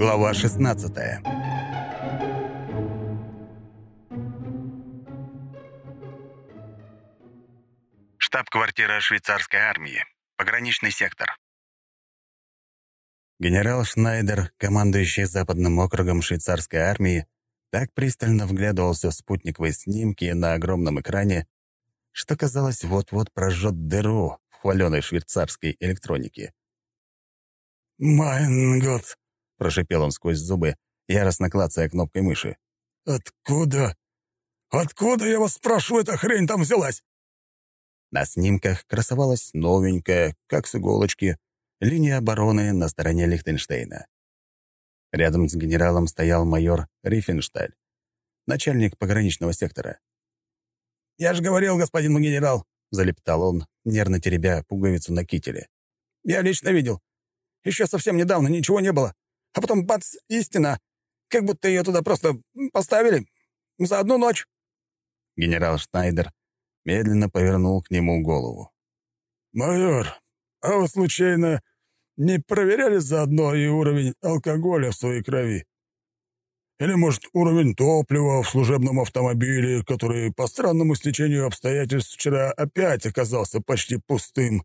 Глава 16 Штаб-квартира швейцарской армии. Пограничный сектор. Генерал Шнайдер, командующий Западным округом швейцарской армии, так пристально вглядывался в спутниковые снимки на огромном экране, что, казалось, вот-вот прожжет дыру в хваленой швейцарской электронике. «Майн год!» — прошипел он сквозь зубы, яростно клацая кнопкой мыши. «Откуда? Откуда, я вас спрашиваю, эта хрень там взялась?» На снимках красовалась новенькая, как с иголочки, линия обороны на стороне Лихтенштейна. Рядом с генералом стоял майор Рифеншталь, начальник пограничного сектора. «Я же говорил, господин генерал», — залептал он, нервно теребя пуговицу на кителе. «Я лично видел. Еще совсем недавно ничего не было. А потом бац, истина. Как будто ее туда просто поставили. За одну ночь». Генерал Шнайдер медленно повернул к нему голову. «Майор, а вы случайно не проверяли заодно и уровень алкоголя в своей крови? Или, может, уровень топлива в служебном автомобиле, который по странному стечению обстоятельств вчера опять оказался почти пустым?»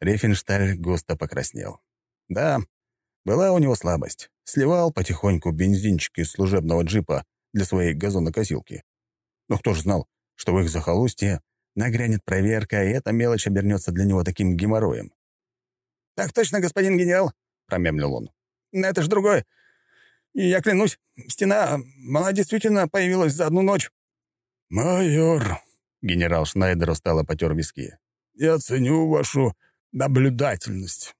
Рефеншталь густо покраснел. Да, была у него слабость. Сливал потихоньку бензинчик из служебного джипа для своей газонокосилки. Но кто ж знал, что в их захолустье нагрянет проверка, и эта мелочь обернется для него таким геморроем. «Так точно, господин генерал», — промямлил он. «Но это ж другое. И я клянусь, стена, она действительно появилась за одну ночь». «Майор», — генерал Шнайдер устало потер виски, «я ценю вашу наблюдательность.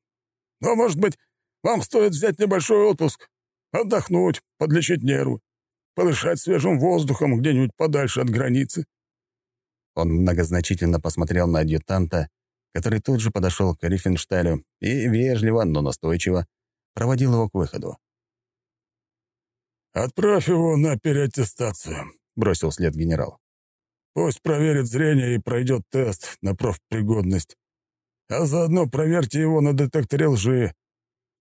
Но, может быть, вам стоит взять небольшой отпуск, отдохнуть, подлечить нервы, подышать свежим воздухом где-нибудь подальше от границы». Он многозначительно посмотрел на адъютанта, который тут же подошел к Рифеншталю и вежливо, но настойчиво проводил его к выходу. «Отправь его на переаттестацию», — бросил след генерал. «Пусть проверит зрение и пройдет тест на профпригодность. А заодно проверьте его на детекторе лжи.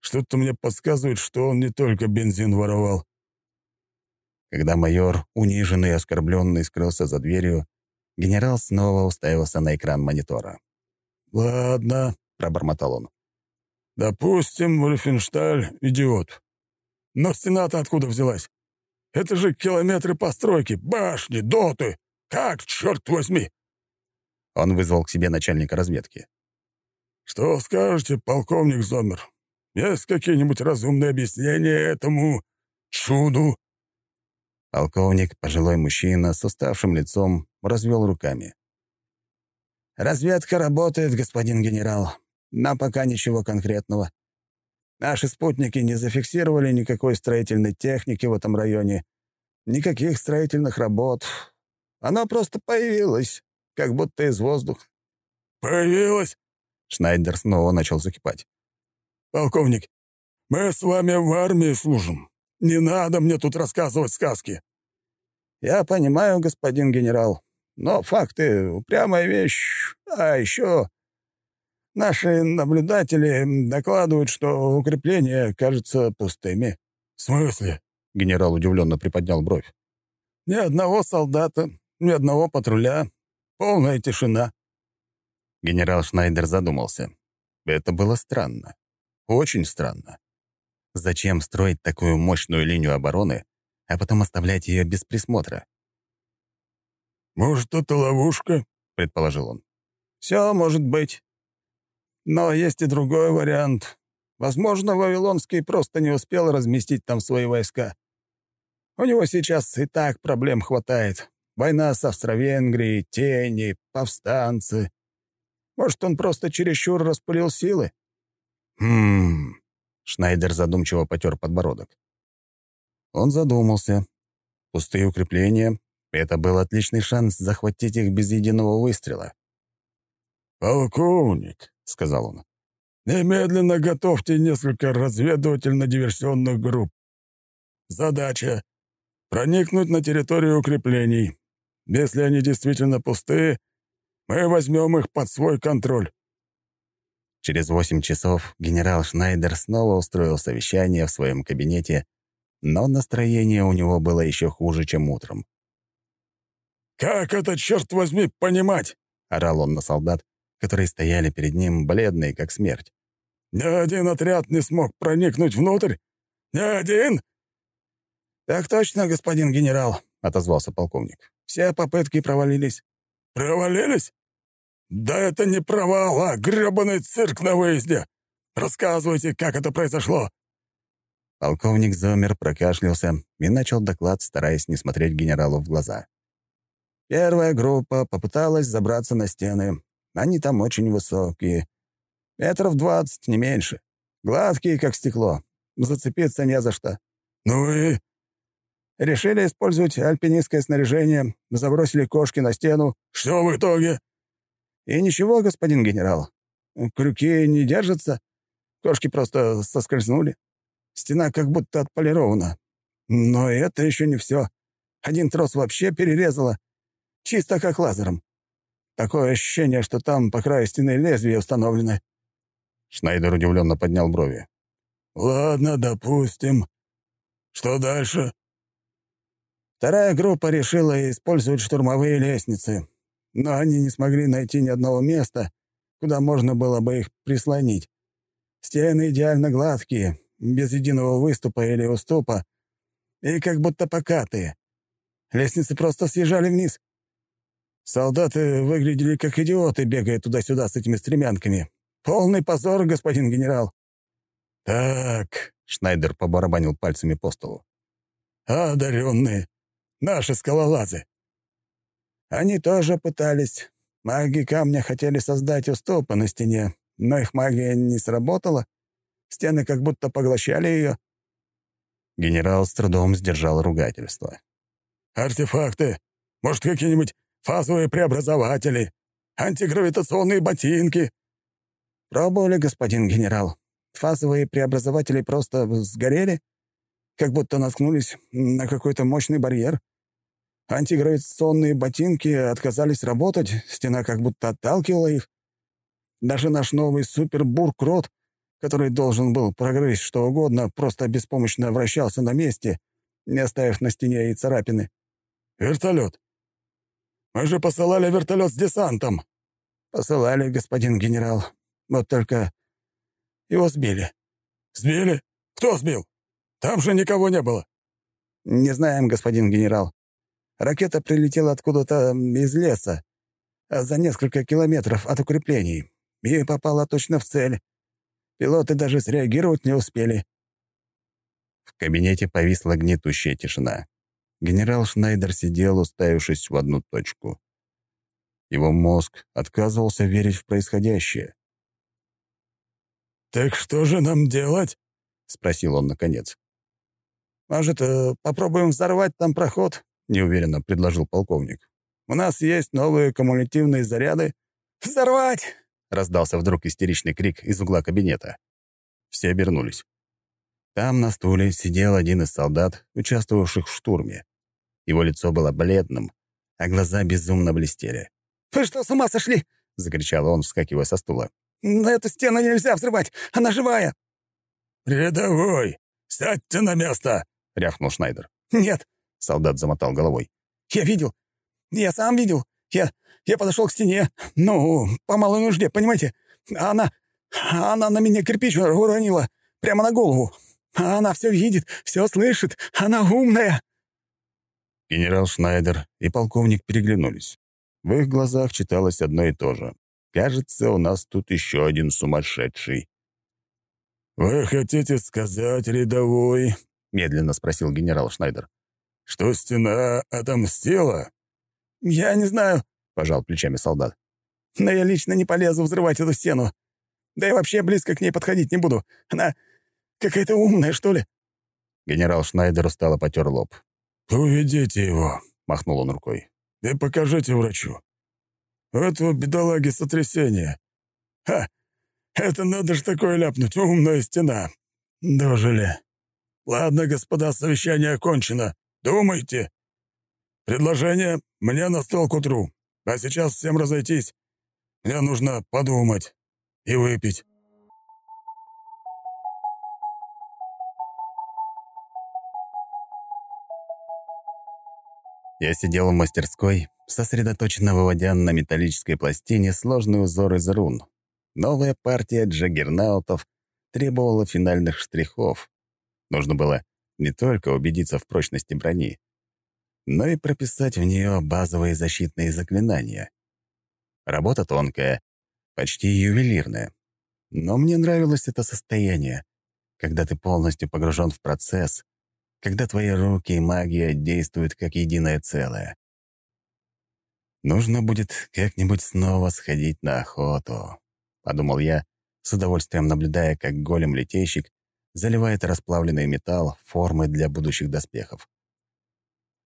Что-то мне подсказывает, что он не только бензин воровал». Когда майор, униженный и оскорбленный, скрылся за дверью, генерал снова уставился на экран монитора. «Ладно», — пробормотал он. «Допустим, Вольфеншталь — идиот. Но стена-то откуда взялась? Это же километры постройки, башни, доты. Как, черт возьми?» Он вызвал к себе начальника разведки. «Что скажете, полковник Зомер? Есть какие-нибудь разумные объяснения этому чуду?» Полковник, пожилой мужчина с уставшим лицом, развел руками. «Разведка работает, господин генерал, но пока ничего конкретного. Наши спутники не зафиксировали никакой строительной техники в этом районе, никаких строительных работ. Она просто появилась, как будто из воздуха». «Появилась?» Шнайдер снова начал закипать. «Полковник, мы с вами в армии служим. Не надо мне тут рассказывать сказки». «Я понимаю, господин генерал, но факты — упрямая вещь. А еще наши наблюдатели докладывают, что укрепления кажутся пустыми». «В смысле?» — генерал удивленно приподнял бровь. «Ни одного солдата, ни одного патруля. Полная тишина». Генерал Шнайдер задумался. Это было странно. Очень странно. Зачем строить такую мощную линию обороны, а потом оставлять ее без присмотра? «Может, это ловушка?» — предположил он. «Все может быть. Но есть и другой вариант. Возможно, Вавилонский просто не успел разместить там свои войска. У него сейчас и так проблем хватает. Война с Австро-Венгрией, тени, повстанцы. Может, он просто чересчур распылил силы?» «Хм...» — Шнайдер задумчиво потер подбородок. Он задумался. Пустые укрепления, это был отличный шанс захватить их без единого выстрела. «Полковник», — сказал он, — «немедленно готовьте несколько разведывательно-диверсионных групп. Задача — проникнуть на территорию укреплений. Если они действительно пустые, Мы возьмем их под свой контроль». Через восемь часов генерал Шнайдер снова устроил совещание в своем кабинете, но настроение у него было еще хуже, чем утром. «Как это, черт возьми, понимать?» — орал он на солдат, которые стояли перед ним, бледные, как смерть. «Ни один отряд не смог проникнуть внутрь? Ни один?» «Так точно, господин генерал», — отозвался полковник. «Все попытки провалились». «Провалились? Да это не провал, а грёбаный цирк на выезде! Рассказывайте, как это произошло!» Полковник Зомер прокашлялся и начал доклад, стараясь не смотреть генералу в глаза. Первая группа попыталась забраться на стены. Они там очень высокие. Метров двадцать, не меньше. Гладкие, как стекло. Зацепиться не за что. «Ну и?» Решили использовать альпинистское снаряжение, забросили кошки на стену. «Что в итоге?» И ничего, господин генерал. Крюки не держатся. Кошки просто соскользнули. Стена как будто отполирована. Но это еще не все. Один трос вообще перерезало. Чисто как лазером. Такое ощущение, что там по краю стены лезвие установлены. Шнайдер удивленно поднял брови. «Ладно, допустим. Что дальше?» Вторая группа решила использовать штурмовые лестницы но они не смогли найти ни одного места, куда можно было бы их прислонить. Стены идеально гладкие, без единого выступа или уступа, и как будто покатые. Лестницы просто съезжали вниз. Солдаты выглядели как идиоты, бегая туда-сюда с этими стремянками. Полный позор, господин генерал. «Так», — Шнайдер побарабанил пальцами по столу. «Одаренные! Наши скалолазы! Они тоже пытались. Маги камня хотели создать уступы на стене, но их магия не сработала. Стены как будто поглощали ее. Генерал с трудом сдержал ругательство. «Артефакты? Может, какие-нибудь фазовые преобразователи? Антигравитационные ботинки?» «Пробовали, господин генерал. Фазовые преобразователи просто сгорели, как будто наткнулись на какой-то мощный барьер. Антигравитационные ботинки отказались работать, стена как будто отталкивала их. Даже наш новый супербуркрот, который должен был прогрызть что угодно, просто беспомощно вращался на месте, не оставив на стене и царапины. «Вертолет! Мы же посылали вертолет с десантом!» «Посылали, господин генерал. Вот только его сбили». «Сбили? Кто сбил? Там же никого не было». «Не знаем, господин генерал. Ракета прилетела откуда-то из леса, а за несколько километров от укреплений, и попала точно в цель. Пилоты даже среагировать не успели. В кабинете повисла гнетущая тишина. Генерал Шнайдер сидел, уставившись в одну точку. Его мозг отказывался верить в происходящее. «Так что же нам делать?» — спросил он наконец. «Может, э, попробуем взорвать там проход? — неуверенно предложил полковник. «У нас есть новые кумулятивные заряды». «Взорвать!» — раздался вдруг истеричный крик из угла кабинета. Все обернулись. Там на стуле сидел один из солдат, участвовавших в штурме. Его лицо было бледным, а глаза безумно блестели. «Вы что, с ума сошли?» — закричал он, вскакивая со стула. «На эту стену нельзя взрывать! Она живая!» «Рядовой! Сядьте на место!» — рявкнул Шнайдер. «Нет, Солдат замотал головой. «Я видел. Я сам видел. Я, я подошел к стене. Ну, по малой нужде, понимаете? А она... Она на меня кирпич уронила. Прямо на голову. А она все видит, все слышит. Она умная». Генерал Шнайдер и полковник переглянулись. В их глазах читалось одно и то же. «Кажется, у нас тут еще один сумасшедший». «Вы хотите сказать, рядовой?» — медленно спросил генерал Шнайдер что стена отомстила?» «Я не знаю», — пожал плечами солдат. «Но я лично не полезу взрывать эту стену. Да и вообще близко к ней подходить не буду. Она какая-то умная, что ли?» Генерал Шнайдер устало потер лоб. «Уведите его», — махнул он рукой. «И покажите врачу. У этого бедолаги сотрясение. Ха! Это надо ж такое ляпнуть, умная стена. Дожили. Ладно, господа, совещание окончено. Думайте. Предложение мне на стол к утру. А сейчас всем разойтись. Мне нужно подумать и выпить». Я сидел в мастерской, сосредоточенно выводя на металлической пластине сложный узор из рун. Новая партия джаггернаутов требовала финальных штрихов. Нужно было не только убедиться в прочности брони, но и прописать в нее базовые защитные заклинания. Работа тонкая, почти ювелирная. Но мне нравилось это состояние, когда ты полностью погружен в процесс, когда твои руки и магия действуют как единое целое. «Нужно будет как-нибудь снова сходить на охоту», — подумал я, с удовольствием наблюдая, как голем-летейщик заливает расплавленный металл формы для будущих доспехов.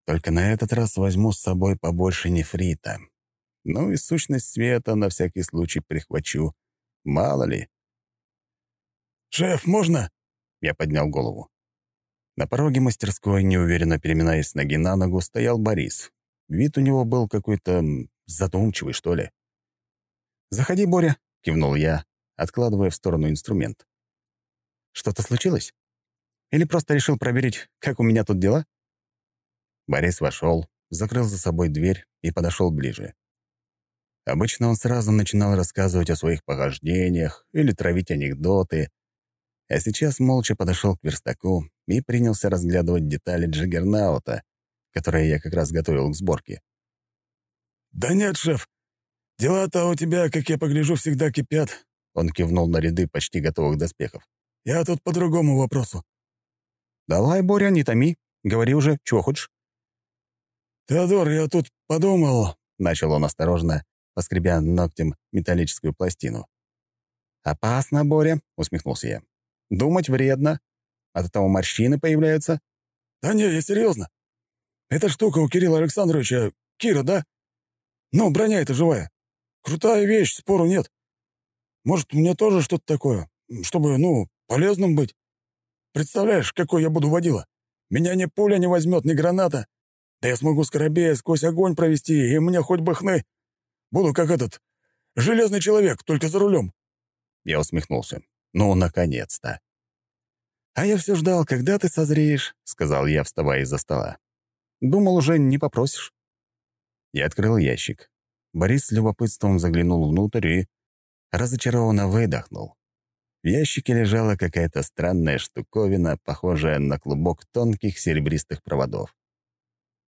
Только на этот раз возьму с собой побольше нефрита. Ну и сущность света на всякий случай прихвачу. Мало ли. «Шеф, можно?» — я поднял голову. На пороге мастерской, неуверенно переминаясь ноги на ногу, стоял Борис. Вид у него был какой-то задумчивый, что ли. «Заходи, Боря», — кивнул я, откладывая в сторону инструмент. «Что-то случилось? Или просто решил проверить, как у меня тут дела?» Борис вошел, закрыл за собой дверь и подошел ближе. Обычно он сразу начинал рассказывать о своих похождениях или травить анекдоты, а сейчас молча подошел к верстаку и принялся разглядывать детали джиггернаута, которые я как раз готовил к сборке. «Да нет, шеф. Дела-то у тебя, как я погляжу, всегда кипят», — он кивнул на ряды почти готовых доспехов. «Я тут по другому вопросу». «Давай, Боря, не томи. Говори уже, чего хочешь». «Теодор, я тут подумал», — начал он осторожно, поскребя ногтем металлическую пластину. «Опасно, Боря», — усмехнулся я. Думать вредно. От этого морщины появляются. Да не, я серьезно. Эта штука у Кирилла Александровича Кира, да? Ну, броня эта живая. Крутая вещь, спору нет. Может, мне тоже что-то такое, чтобы, ну, полезным быть? Представляешь, какой я буду водила? Меня ни пуля не возьмет, ни граната. Да я смогу скоробея сквозь огонь провести, и мне хоть бы хны. Буду как этот железный человек, только за рулем. Я усмехнулся. Ну, наконец-то. «А я все ждал, когда ты созреешь», — сказал я, вставая из-за стола. «Думал, уже не попросишь». Я открыл ящик. Борис с любопытством заглянул внутрь и разочарованно выдохнул. В ящике лежала какая-то странная штуковина, похожая на клубок тонких серебристых проводов.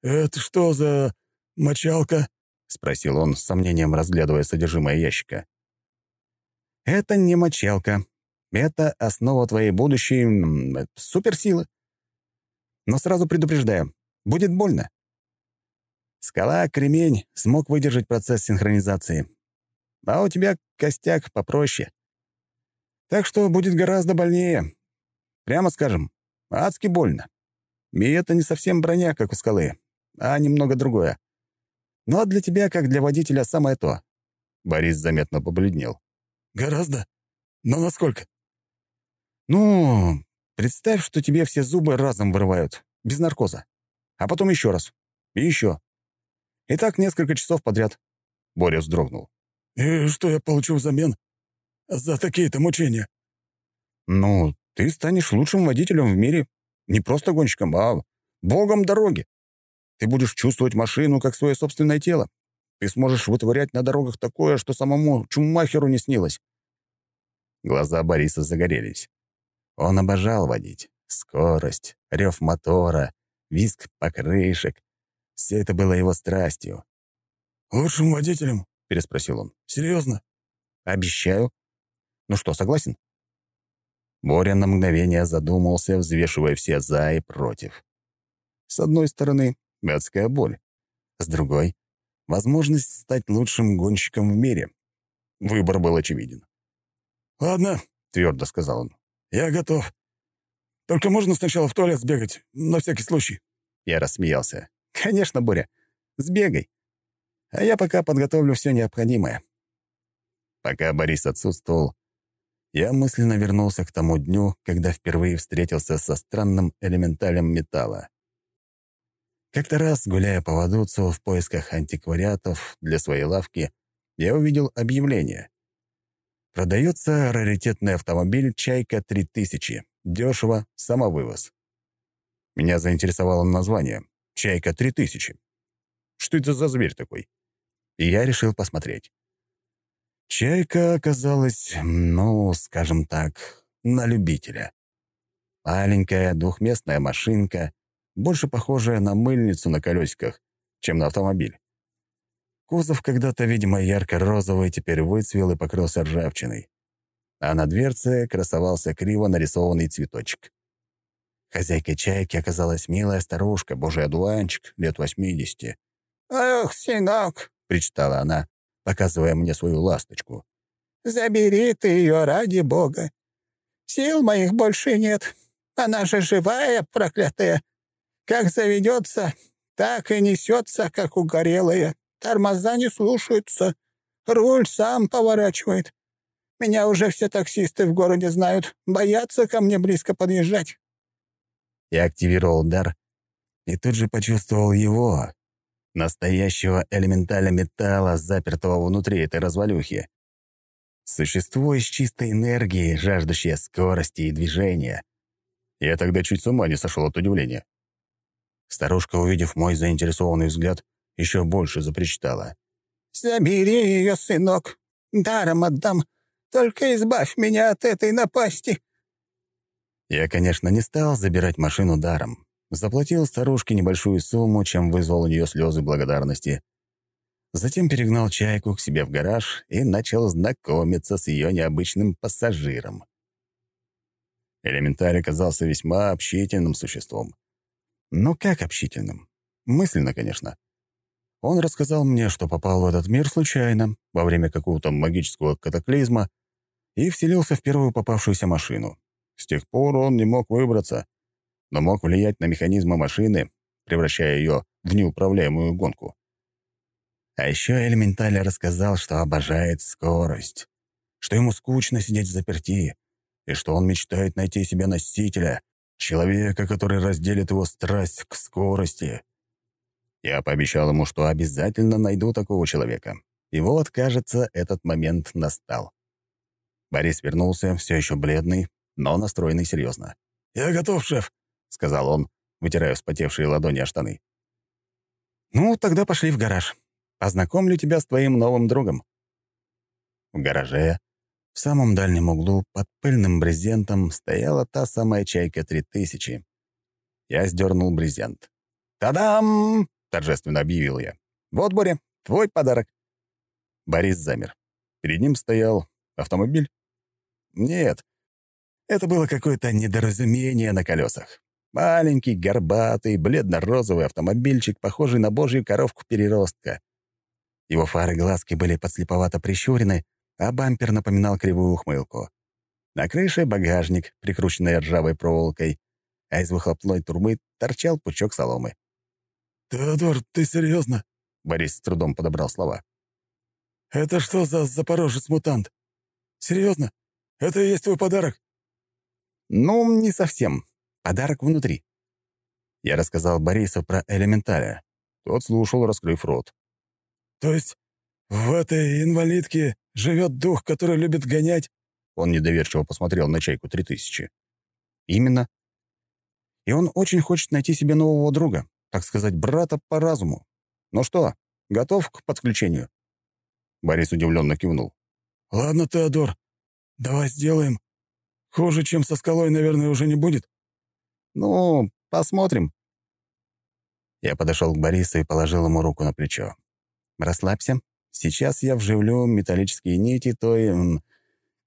«Это что за мочалка?» — спросил он, с сомнением разглядывая содержимое ящика. «Это не мочалка», это основа твоей будущей суперсилы. Но сразу предупреждаю, будет больно. Скала, кремень смог выдержать процесс синхронизации. А у тебя костяк попроще. Так что будет гораздо больнее. Прямо скажем, адски больно. И это не совсем броня, как у скалы, а немного другое. Но для тебя, как для водителя, самое то. Борис заметно побледнел. «Гораздо? Но насколько?» «Ну, представь, что тебе все зубы разом вырывают, без наркоза. А потом еще раз. И еще. И так несколько часов подряд». Боря вздрогнул. «И что я получу взамен? За такие-то мучения?» «Ну, ты станешь лучшим водителем в мире. Не просто гонщиком, а богом дороги. Ты будешь чувствовать машину как свое собственное тело. Ты сможешь вытворять на дорогах такое, что самому Чумахеру не снилось». Глаза Бориса загорелись. Он обожал водить. Скорость, рев мотора, визг покрышек — все это было его страстью. «Лучшим водителем?» — переспросил он. «Серьезно?» «Обещаю. Ну что, согласен?» Боря на мгновение задумался, взвешивая все «за» и «против». С одной стороны, адская боль. С другой — возможность стать лучшим гонщиком в мире. Выбор был очевиден. «Ладно», — твердо сказал он. «Я готов. Только можно сначала в туалет сбегать, на всякий случай?» Я рассмеялся. «Конечно, Боря. Сбегай. А я пока подготовлю все необходимое». Пока Борис отсутствовал, я мысленно вернулся к тому дню, когда впервые встретился со странным элементалем металла. Как-то раз, гуляя по Вадуцу в поисках антиквариатов для своей лавки, я увидел объявление. Продается раритетный автомобиль «Чайка 3000». Дешево, самовывоз. Меня заинтересовало название «Чайка 3000». Что это за зверь такой? И я решил посмотреть. Чайка оказалась, ну, скажем так, на любителя. Маленькая двухместная машинка, больше похожая на мыльницу на колесиках, чем на автомобиль. Кузов когда-то, видимо, ярко-розовый, теперь выцвел и покрылся ржавчиной. А на дверце красовался криво нарисованный цветочек. Хозяйкой чайки оказалась милая старушка, божий одуванчик, лет восьмидесяти. «Эх, сынок!» — причитала она, показывая мне свою ласточку. «Забери ты ее ради бога. Сил моих больше нет. Она же живая, проклятая. Как заведется, так и несется, как угорелая. Тормоза не слушаются. Руль сам поворачивает. Меня уже все таксисты в городе знают. Боятся ко мне близко подъезжать». Я активировал дар и тут же почувствовал его, настоящего элементаля металла, запертого внутри этой развалюхи. Существо из чистой энергии, жаждущее скорости и движения. Я тогда чуть с ума не сошел от удивления. Старушка, увидев мой заинтересованный взгляд, еще больше запричитала. «Забери ее, сынок. Даром отдам. Только избавь меня от этой напасти». Я, конечно, не стал забирать машину даром. Заплатил старушке небольшую сумму, чем вызвал у нее слезы благодарности. Затем перегнал чайку к себе в гараж и начал знакомиться с ее необычным пассажиром. Элементарь оказался весьма общительным существом. Но как общительным? Мысленно, конечно. Он рассказал мне, что попал в этот мир случайно, во время какого-то магического катаклизма, и вселился в первую попавшуюся машину. С тех пор он не мог выбраться, но мог влиять на механизмы машины, превращая ее в неуправляемую гонку. А еще Элементаль рассказал, что обожает скорость, что ему скучно сидеть в заперти, и что он мечтает найти себе носителя, человека, который разделит его страсть к скорости. Я пообещал ему, что обязательно найду такого человека. И вот, кажется, этот момент настал. Борис вернулся, все еще бледный, но настроенный серьезно. «Я готов, шеф», — сказал он, вытирая вспотевшие ладони о штаны. «Ну, тогда пошли в гараж. Познакомлю тебя с твоим новым другом». В гараже, в самом дальнем углу, под пыльным брезентом, стояла та самая «Чайка-3000». Я сдернул брезент. «Та-дам!» — торжественно объявил я. «Вот, Боря, твой подарок». Борис замер. Перед ним стоял автомобиль. Нет, это было какое-то недоразумение на колесах. Маленький, горбатый, бледно-розовый автомобильчик, похожий на божью коровку-переростка. Его фары глазки были подслеповато прищурены, а бампер напоминал кривую ухмылку. На крыше багажник, прикрученный ржавой проволокой, а из выхлопной турбы торчал пучок соломы. «Теодор, ты серьезно? Борис с трудом подобрал слова. «Это что за запорожец-мутант? Серьезно? Это и есть твой подарок?» «Ну, не совсем. Подарок внутри». Я рассказал Борису про элементаря. Тот слушал, раскрыв рот. «То есть в этой инвалидке живет дух, который любит гонять?» Он недоверчиво посмотрел на чайку 3000. «Именно. И он очень хочет найти себе нового друга так сказать, брата по разуму. Ну что, готов к подключению?» Борис удивленно кивнул. «Ладно, Теодор, давай сделаем. Хуже, чем со скалой, наверное, уже не будет». «Ну, посмотрим». Я подошел к Борису и положил ему руку на плечо. «Расслабься. Сейчас я вживлю металлические нити той,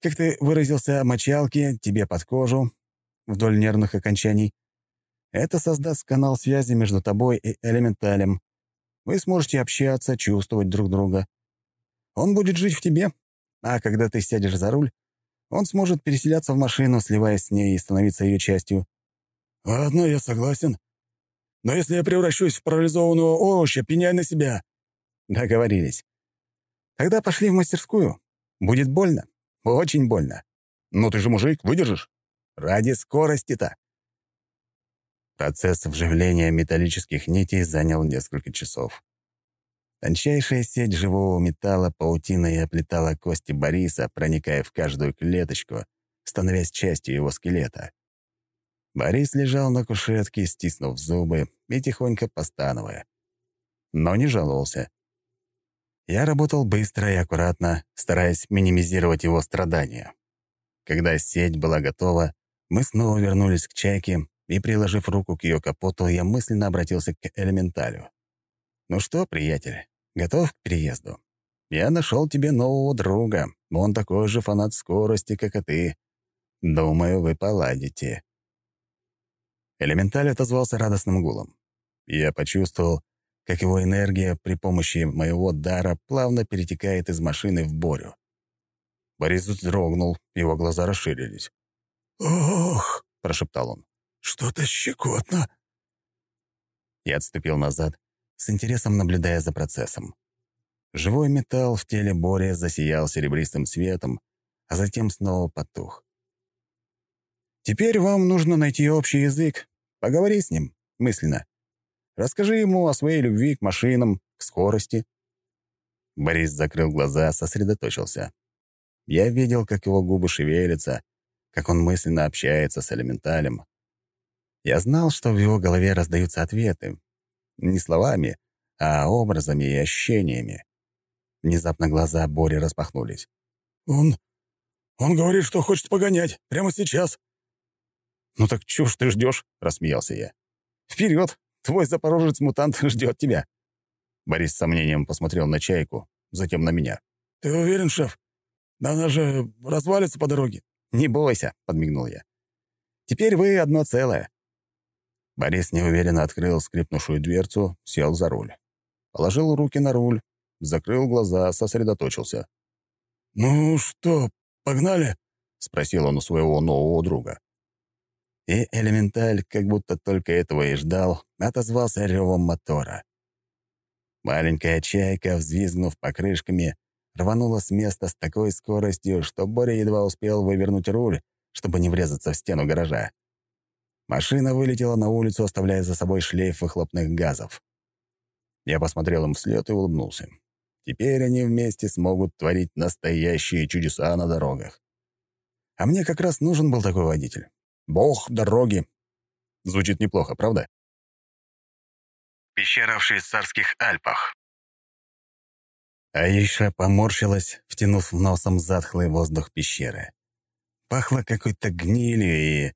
как ты выразился, мочалки тебе под кожу вдоль нервных окончаний. Это создаст канал связи между тобой и элементалем. Вы сможете общаться, чувствовать друг друга. Он будет жить в тебе, а когда ты сядешь за руль, он сможет переселяться в машину, сливаясь с ней и становиться ее частью. «Ладно, я согласен. Но если я превращусь в парализованного овоща, пеняй на себя». Договорились. Тогда пошли в мастерскую. Будет больно. Очень больно. Но ты же мужик, выдержишь? Ради скорости-то. Процесс вживления металлических нитей занял несколько часов. Тончайшая сеть живого металла паутиной оплетала кости Бориса, проникая в каждую клеточку, становясь частью его скелета. Борис лежал на кушетке, стиснув зубы и тихонько постановая. Но не жаловался. Я работал быстро и аккуратно, стараясь минимизировать его страдания. Когда сеть была готова, мы снова вернулись к чайке, и, приложив руку к ее капоту, я мысленно обратился к элементалю. «Ну что, приятель, готов к переезду? Я нашел тебе нового друга. Он такой же фанат скорости, как и ты. Думаю, вы поладите». Элементаль отозвался радостным гулом. Я почувствовал, как его энергия при помощи моего дара плавно перетекает из машины в Борю. Борис вздрогнул, его глаза расширились. «Ох!» — прошептал он. «Что-то щекотно». Я отступил назад, с интересом наблюдая за процессом. Живой металл в теле Бори засиял серебристым светом, а затем снова потух. «Теперь вам нужно найти общий язык. Поговори с ним, мысленно. Расскажи ему о своей любви к машинам, к скорости». Борис закрыл глаза, сосредоточился. Я видел, как его губы шевелятся, как он мысленно общается с элементалем. Я знал, что в его голове раздаются ответы. Не словами, а образами и ощущениями. Внезапно глаза Бори распахнулись. «Он... он говорит, что хочет погонять. Прямо сейчас». «Ну так чё ж ты ждешь? рассмеялся я. Вперед! Твой запорожец-мутант ждет тебя!» Борис с сомнением посмотрел на чайку, затем на меня. «Ты уверен, шеф? Она же развалится по дороге». «Не бойся», — подмигнул я. «Теперь вы одно целое». Борис неуверенно открыл скрипнувшую дверцу, сел за руль. Положил руки на руль, закрыл глаза, сосредоточился. «Ну что, погнали?» — спросил он у своего нового друга. И элементаль, как будто только этого и ждал, отозвался ревом мотора. Маленькая чайка, взвизгнув покрышками, рванула с места с такой скоростью, что Боря едва успел вывернуть руль, чтобы не врезаться в стену гаража. Машина вылетела на улицу, оставляя за собой шлейф выхлопных газов. Я посмотрел им вслед и улыбнулся. Теперь они вместе смогут творить настоящие чудеса на дорогах. А мне как раз нужен был такой водитель. Бог дороги. Звучит неплохо, правда? Пещера в швейцарских Альпах. Аиша поморщилась, втянув носом затхлый воздух пещеры. Пахло какой-то гнилью и...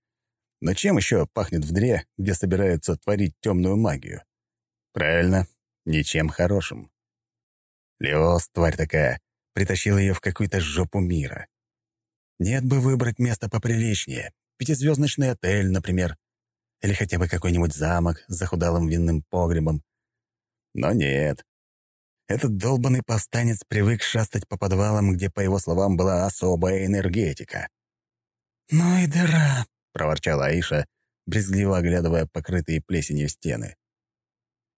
Но чем еще пахнет в дре, где собираются творить темную магию? Правильно, ничем хорошим. Леос, тварь такая, притащил ее в какую-то жопу мира. Нет бы выбрать место поприличнее. Пятизвездочный отель, например. Или хотя бы какой-нибудь замок с захудалым винным погребом. Но нет. Этот долбанный повстанец привык шастать по подвалам, где, по его словам, была особая энергетика. «Ну и дыра», — проворчала Аиша, брезгливо оглядывая покрытые плесенью стены.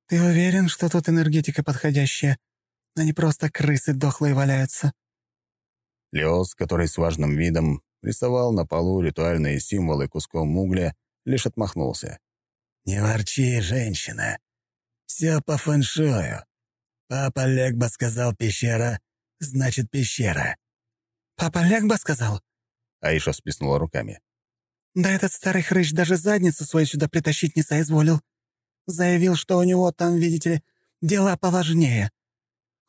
«Ты уверен, что тут энергетика подходящая, а не просто крысы дохлые валяются?» Леос, который с важным видом рисовал на полу ритуальные символы куском угля, лишь отмахнулся. «Не ворчи, женщина. Все по фэншую. Папа Легба сказал пещера, значит пещера». «Папа Легба сказал?» Аиша всплеснула руками. «Да этот старый хрыч даже задницу свою сюда притащить не соизволил. Заявил, что у него там, видите ли, дела поважнее.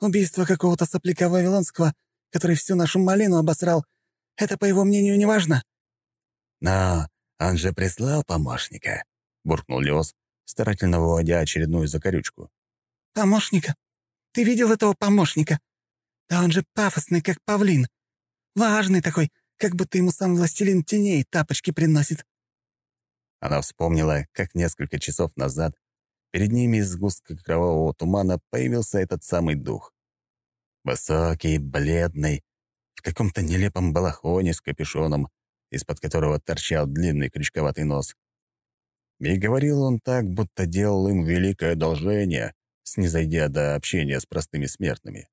Убийство какого-то сопляка Вавилонского, который всю нашу малину обосрал, это, по его мнению, не важно». «Но он же прислал помощника», — буркнул Леос, старательно выводя очередную закорючку. «Помощника? Ты видел этого помощника? Да он же пафосный, как павлин. Важный такой, как будто ему сам властелин теней тапочки приносит». Она вспомнила, как несколько часов назад перед ними из сгустка кровавого тумана появился этот самый дух. Высокий, бледный, в каком-то нелепом балахоне с капюшоном, из-под которого торчал длинный крючковатый нос. И говорил он так, будто делал им великое одолжение, снизойдя до общения с простыми смертными.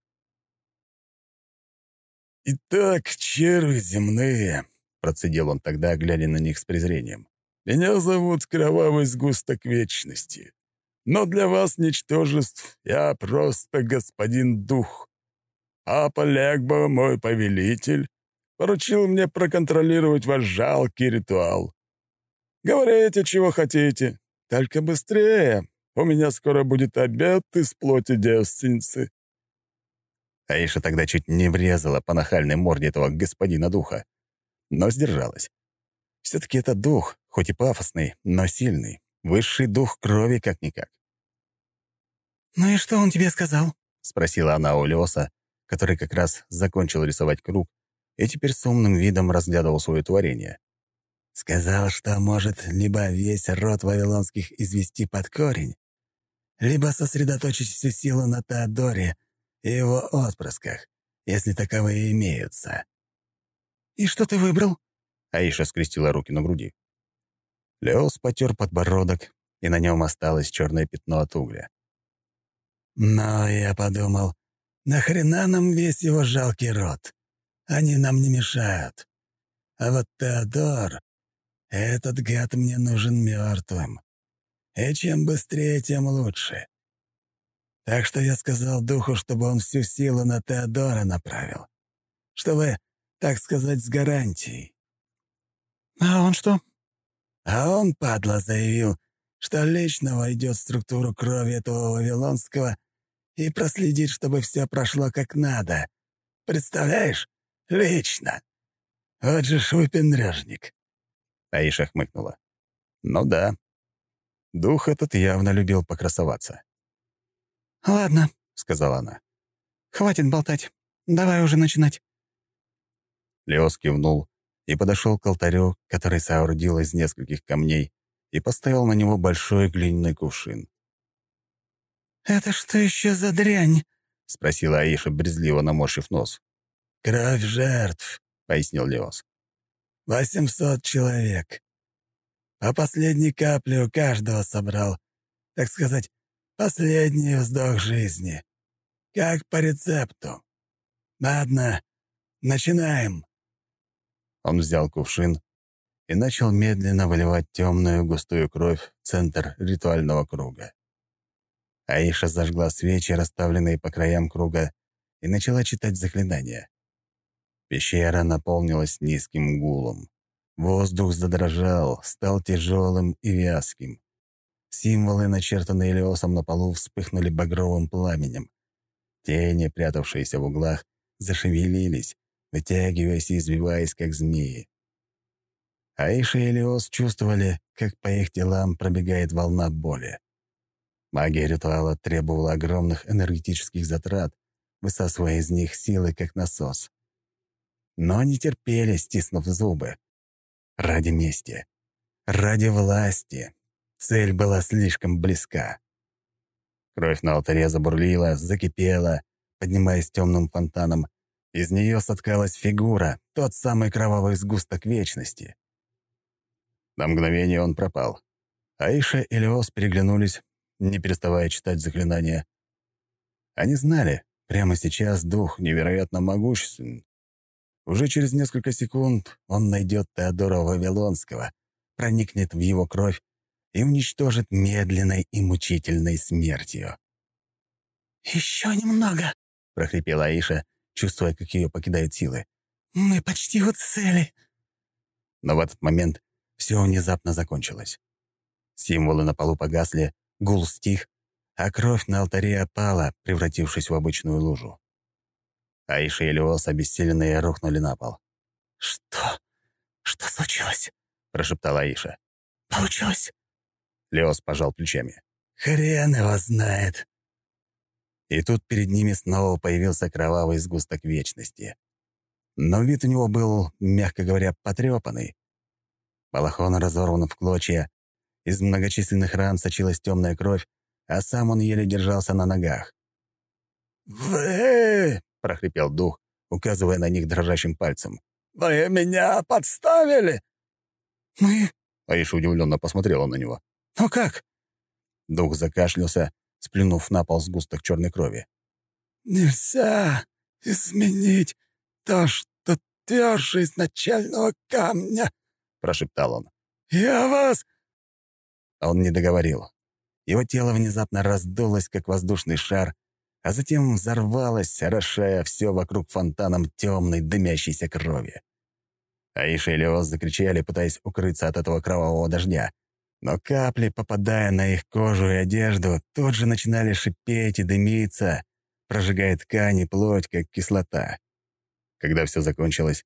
«Итак, черви земные», — процедил он тогда, глядя на них с презрением. Меня зовут Кровавый Сгусток Вечности. Но для вас, ничтожеств, я просто господин Дух. Папа Легба, мой повелитель, поручил мне проконтролировать ваш жалкий ритуал. Говорите, чего хотите, только быстрее. У меня скоро будет обед из плоти девственницы». Аиша тогда чуть не врезала по нахальной морде этого господина духа, но сдержалась. все таки это дух, хоть и пафосный, но сильный, высший дух крови как-никак. «Ну и что он тебе сказал?» — спросила она у Леоса, который как раз закончил рисовать круг и теперь с умным видом разглядывал свое творение. Сказал, что может либо весь род вавилонских извести под корень, либо сосредоточить всю силу на Теодоре и его отпрысках, если таковые имеются. «И что ты выбрал?» Аиша скрестила руки на груди. Леос потер подбородок, и на нем осталось черное пятно от угля. Но я подумал, нахрена нам весь его жалкий род? Они нам не мешают. А вот Теодор, этот гад мне нужен мертвым. И чем быстрее, тем лучше. Так что я сказал духу, чтобы он всю силу на Теодора направил. Чтобы, так сказать, с гарантией. «А он что?» А он, падла, заявил, что лично войдет в структуру крови этого Вавилонского и проследит, чтобы все прошло как надо. Представляешь? Лично. Вот же ж выпендрежник. Аиша хмыкнула. «Ну да. Дух этот явно любил покрасоваться». «Ладно», — сказала она. «Хватит болтать. Давай уже начинать». Леос кивнул и подошел к алтарю, который соорудил из нескольких камней, и поставил на него большой глиняный кувшин. «Это что еще за дрянь?» — спросила Аиша, брезгливо наморщив нос. «Кровь жертв», — пояснил Леос. «Восемьсот человек. По последней капле у каждого собрал, так сказать, последний вздох жизни. Как по рецепту. Ладно, начинаем». Он взял кувшин и начал медленно выливать темную густую кровь в центр ритуального круга. Аиша зажгла свечи, расставленные по краям круга, и начала читать заклинания. Пещера наполнилась низким гулом. Воздух задрожал, стал тяжелым и вязким. Символы, начертанные Леосом на полу, вспыхнули багровым пламенем. Тени, прятавшиеся в углах, зашевелились, вытягиваясь и извиваясь, как змеи. Аиша и Леос чувствовали, как по их телам пробегает волна боли. Магия ритуала требовала огромных энергетических затрат, высасывая из них силы, как насос. Но они терпели, стиснув зубы. Ради мести. Ради власти. Цель была слишком близка. Кровь на алтаре забурлила, закипела, поднимаясь темным фонтаном. Из нее соткалась фигура, тот самый кровавый сгусток вечности. На мгновение он пропал. Аиша и Леос переглянулись, не переставая читать заклинания. Они знали, прямо сейчас дух невероятно могуществен. Уже через несколько секунд он найдет Теодора Вавилонского, проникнет в его кровь и уничтожит медленной и мучительной смертью. «Еще немного», — прохрипела Аиша, чувствуя, как ее покидают силы. «Мы почти у цели». Но в этот момент все внезапно закончилось. Символы на полу погасли, Гул стих, а кровь на алтаре опала, превратившись в обычную лужу. Аиша и Леос, обессиленные, рухнули на пол. «Что? Что случилось?» — прошептала Аиша. «Получилось?» Леос пожал плечами. «Хрен его знает». И тут перед ними снова появился кровавый сгусток вечности. Но вид у него был, мягко говоря, потрепанный. Балахон разорван в клочья, из многочисленных ран сочилась темная кровь, а сам он еле держался на ногах. «Вы!» — прохрипел дух, указывая на них дрожащим пальцем. «Вы меня подставили!» «Мы...» — Аиша удивленно посмотрела на него. «Ну как?» Дух закашлялся, сплюнув на пол сгусток черной крови. «Нельзя изменить то, что тверже изначального камня», — прошептал он. Я вас...» Он не договорил. Его тело внезапно раздулось, как воздушный шар, а затем взорвалось, орошая все вокруг фонтаном темной дымящейся крови. Аиша и Леоз закричали, пытаясь укрыться от этого кровавого дождя. Но капли, попадая на их кожу и одежду, тут же начинали шипеть и дымиться, прожигая ткань и плоть, как кислота. Когда все закончилось,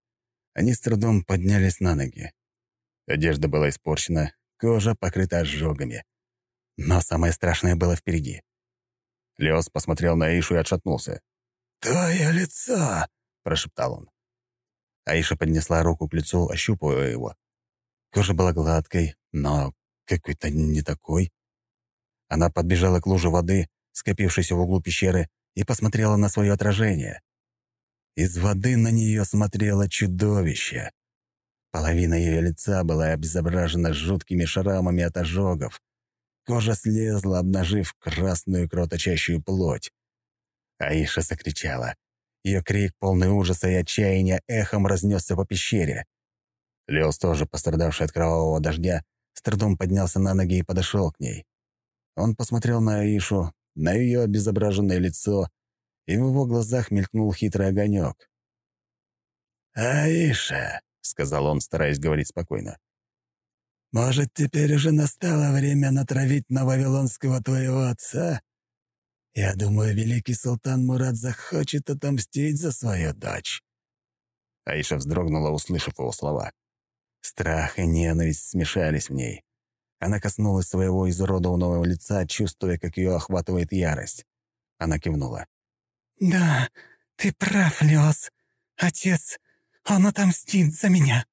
они с трудом поднялись на ноги. Одежда была испорчена, кожа покрыта ожогами. Но самое страшное было впереди. Леос посмотрел на Аишу и отшатнулся. «Твое лицо!» — прошептал он. Аиша поднесла руку к лицу, ощупывая его. Кожа была гладкой, но какой-то не такой. Она подбежала к луже воды, скопившейся в углу пещеры, и посмотрела на свое отражение. Из воды на нее смотрело чудовище. Половина ее лица была обезображена жуткими шрамами от ожогов. Кожа слезла, обнажив красную кровоточащую плоть. Аиша закричала. Ее крик, полный ужаса и отчаяния, эхом разнесся по пещере. Леос, тоже пострадавший от кровавого дождя, с трудом поднялся на ноги и подошел к ней. Он посмотрел на Аишу, на ее обезображенное лицо, и в его глазах мелькнул хитрый огонек. «Аиша», — сказал он, стараясь говорить спокойно, «может, теперь уже настало время натравить на Вавилонского твоего отца? Я думаю, великий султан Мурат захочет отомстить за свою дочь». Аиша вздрогнула, услышав его слова. Страх и ненависть смешались в ней. Она коснулась своего изуродованного лица, чувствуя, как ее охватывает ярость. Она кивнула. «Да, ты прав, Леос. Отец, он отомстит за меня».